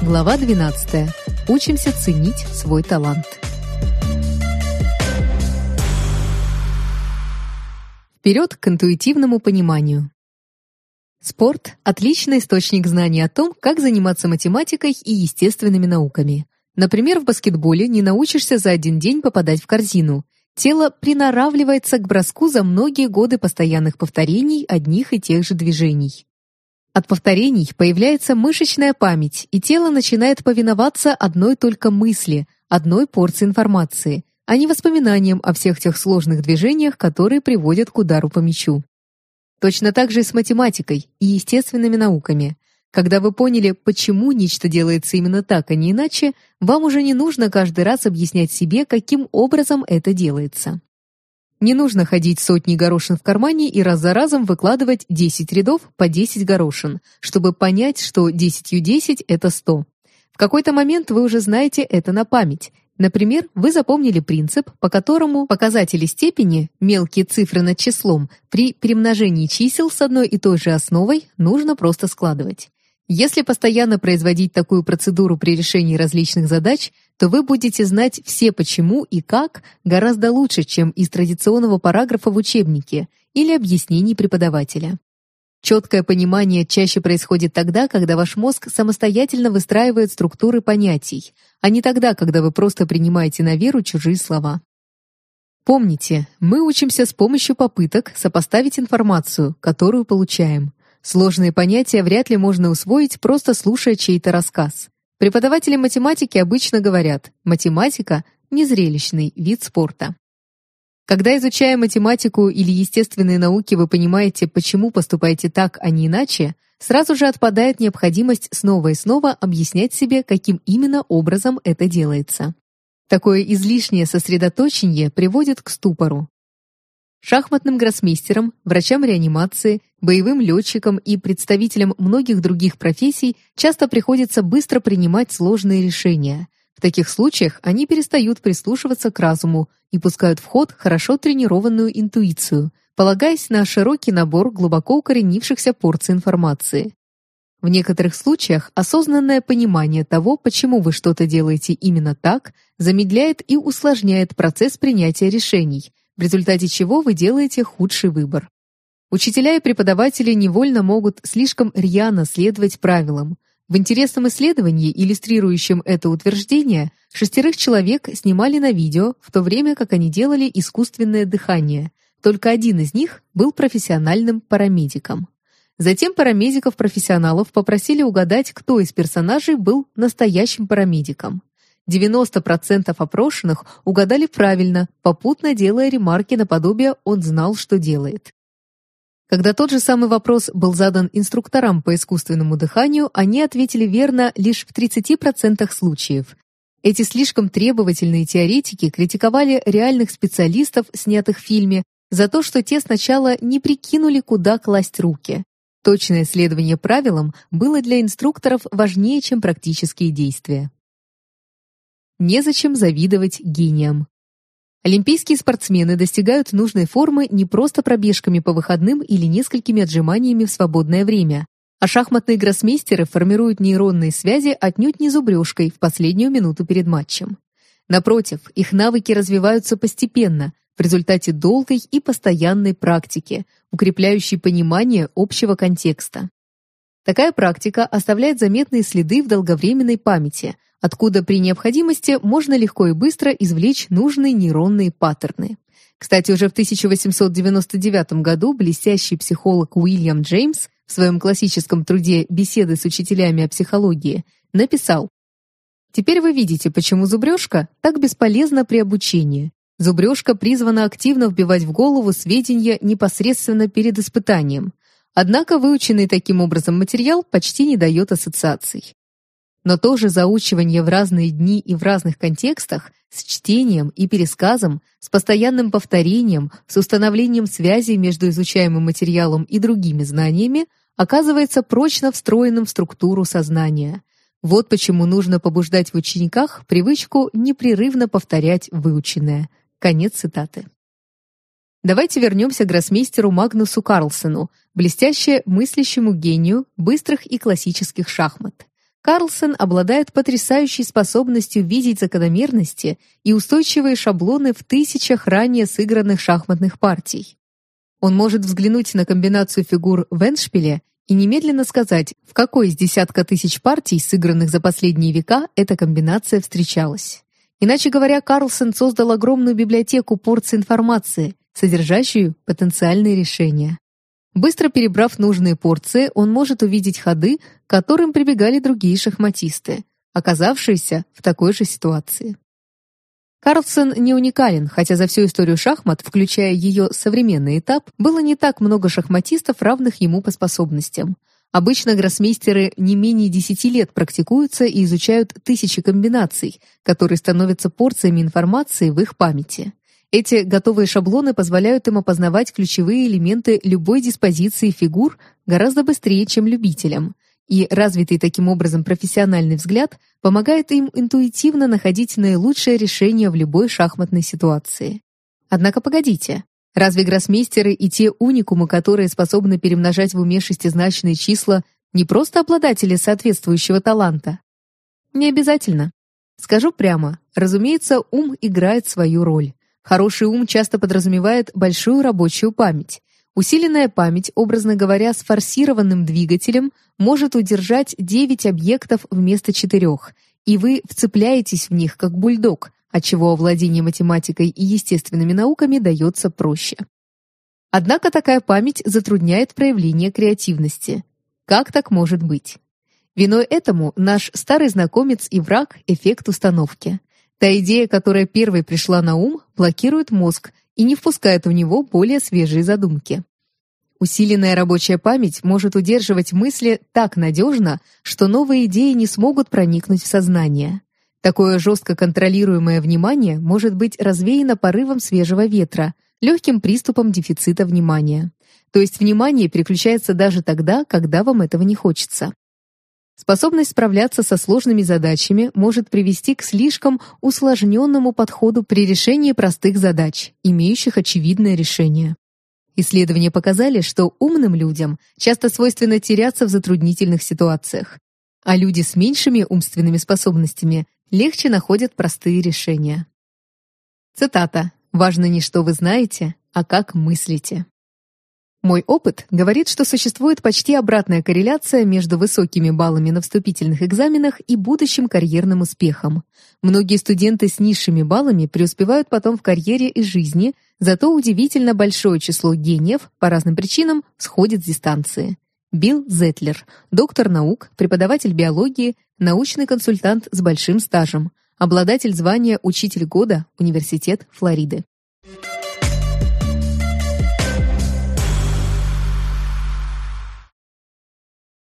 Глава 12. Учимся ценить свой талант. Вперед к интуитивному пониманию. Спорт – отличный источник знаний о том, как заниматься математикой и естественными науками. Например, в баскетболе не научишься за один день попадать в корзину. Тело приноравливается к броску за многие годы постоянных повторений одних и тех же движений. От повторений появляется мышечная память, и тело начинает повиноваться одной только мысли, одной порции информации, а не воспоминаниям о всех тех сложных движениях, которые приводят к удару по мячу. Точно так же и с математикой и естественными науками. Когда вы поняли, почему нечто делается именно так, а не иначе, вам уже не нужно каждый раз объяснять себе, каким образом это делается. Не нужно ходить сотни горошин в кармане и раз за разом выкладывать 10 рядов по 10 горошин, чтобы понять, что 10 10 — это 100. В какой-то момент вы уже знаете это на память. Например, вы запомнили принцип, по которому показатели степени, мелкие цифры над числом, при перемножении чисел с одной и той же основой нужно просто складывать. Если постоянно производить такую процедуру при решении различных задач, то вы будете знать все почему и как гораздо лучше, чем из традиционного параграфа в учебнике или объяснений преподавателя. Четкое понимание чаще происходит тогда, когда ваш мозг самостоятельно выстраивает структуры понятий, а не тогда, когда вы просто принимаете на веру чужие слова. Помните, мы учимся с помощью попыток сопоставить информацию, которую получаем. Сложные понятия вряд ли можно усвоить, просто слушая чей-то рассказ. Преподаватели математики обычно говорят, математика – незрелищный вид спорта. Когда изучая математику или естественные науки, вы понимаете, почему поступаете так, а не иначе, сразу же отпадает необходимость снова и снова объяснять себе, каким именно образом это делается. Такое излишнее сосредоточение приводит к ступору. Шахматным гроссмейстерам, врачам реанимации, боевым летчикам и представителям многих других профессий часто приходится быстро принимать сложные решения. В таких случаях они перестают прислушиваться к разуму и пускают в ход хорошо тренированную интуицию, полагаясь на широкий набор глубоко укоренившихся порций информации. В некоторых случаях осознанное понимание того, почему вы что-то делаете именно так, замедляет и усложняет процесс принятия решений, в результате чего вы делаете худший выбор. Учителя и преподаватели невольно могут слишком рьяно следовать правилам. В интересном исследовании, иллюстрирующем это утверждение, шестерых человек снимали на видео, в то время как они делали искусственное дыхание. Только один из них был профессиональным парамедиком. Затем парамедиков-профессионалов попросили угадать, кто из персонажей был настоящим парамедиком. 90% опрошенных угадали правильно, попутно делая ремарки наподобие «он знал, что делает». Когда тот же самый вопрос был задан инструкторам по искусственному дыханию, они ответили верно лишь в 30% случаев. Эти слишком требовательные теоретики критиковали реальных специалистов, снятых в фильме, за то, что те сначала не прикинули, куда класть руки. Точное следование правилам было для инструкторов важнее, чем практические действия. Незачем завидовать гениям. Олимпийские спортсмены достигают нужной формы не просто пробежками по выходным или несколькими отжиманиями в свободное время, а шахматные гроссмейстеры формируют нейронные связи отнюдь не зубрежкой в последнюю минуту перед матчем. Напротив, их навыки развиваются постепенно, в результате долгой и постоянной практики, укрепляющей понимание общего контекста. Такая практика оставляет заметные следы в долговременной памяти – откуда при необходимости можно легко и быстро извлечь нужные нейронные паттерны. Кстати, уже в 1899 году блестящий психолог Уильям Джеймс в своем классическом труде «Беседы с учителями о психологии» написал «Теперь вы видите, почему зубрежка так бесполезна при обучении. Зубрежка призвана активно вбивать в голову сведения непосредственно перед испытанием. Однако выученный таким образом материал почти не дает ассоциаций. Но тоже заучивание в разные дни и в разных контекстах, с чтением и пересказом, с постоянным повторением, с установлением связи между изучаемым материалом и другими знаниями, оказывается прочно встроенным в структуру сознания. Вот почему нужно побуждать в учениках привычку непрерывно повторять выученное. Конец цитаты. Давайте вернемся к гроссмейстеру Магнусу Карлсену, блестяще мыслящему гению быстрых и классических шахмат. Карлсон обладает потрясающей способностью видеть закономерности и устойчивые шаблоны в тысячах ранее сыгранных шахматных партий. Он может взглянуть на комбинацию фигур в эндшпиле и немедленно сказать, в какой из десятка тысяч партий, сыгранных за последние века, эта комбинация встречалась. Иначе говоря, Карлсон создал огромную библиотеку порций информации, содержащую потенциальные решения. Быстро перебрав нужные порции, он может увидеть ходы, к которым прибегали другие шахматисты, оказавшиеся в такой же ситуации. Карлсон не уникален, хотя за всю историю шахмат, включая ее современный этап, было не так много шахматистов, равных ему по способностям. Обычно гроссмейстеры не менее 10 лет практикуются и изучают тысячи комбинаций, которые становятся порциями информации в их памяти. Эти готовые шаблоны позволяют им опознавать ключевые элементы любой диспозиции фигур гораздо быстрее, чем любителям. И развитый таким образом профессиональный взгляд помогает им интуитивно находить наилучшее решение в любой шахматной ситуации. Однако погодите, разве гроссмейстеры и те уникумы, которые способны перемножать в уме шестизначные числа, не просто обладатели соответствующего таланта? Не обязательно. Скажу прямо, разумеется, ум играет свою роль. Хороший ум часто подразумевает большую рабочую память. Усиленная память, образно говоря, с форсированным двигателем, может удержать 9 объектов вместо 4, и вы вцепляетесь в них как бульдог, отчего овладение математикой и естественными науками дается проще. Однако такая память затрудняет проявление креативности. Как так может быть? Виной этому наш старый знакомец и враг – эффект установки. Та идея, которая первой пришла на ум, блокирует мозг и не впускает в него более свежие задумки. Усиленная рабочая память может удерживать мысли так надежно, что новые идеи не смогут проникнуть в сознание. Такое жестко контролируемое внимание может быть развеяно порывом свежего ветра, легким приступом дефицита внимания. То есть внимание переключается даже тогда, когда вам этого не хочется. Способность справляться со сложными задачами может привести к слишком усложненному подходу при решении простых задач, имеющих очевидное решение. Исследования показали, что умным людям часто свойственно теряться в затруднительных ситуациях, а люди с меньшими умственными способностями легче находят простые решения. Цитата. «Важно не что вы знаете, а как мыслите». Мой опыт говорит, что существует почти обратная корреляция между высокими баллами на вступительных экзаменах и будущим карьерным успехом. Многие студенты с низшими баллами преуспевают потом в карьере и жизни, зато удивительно большое число гениев по разным причинам сходит с дистанции. Билл Зетлер, доктор наук, преподаватель биологии, научный консультант с большим стажем, обладатель звания «Учитель года», Университет Флориды.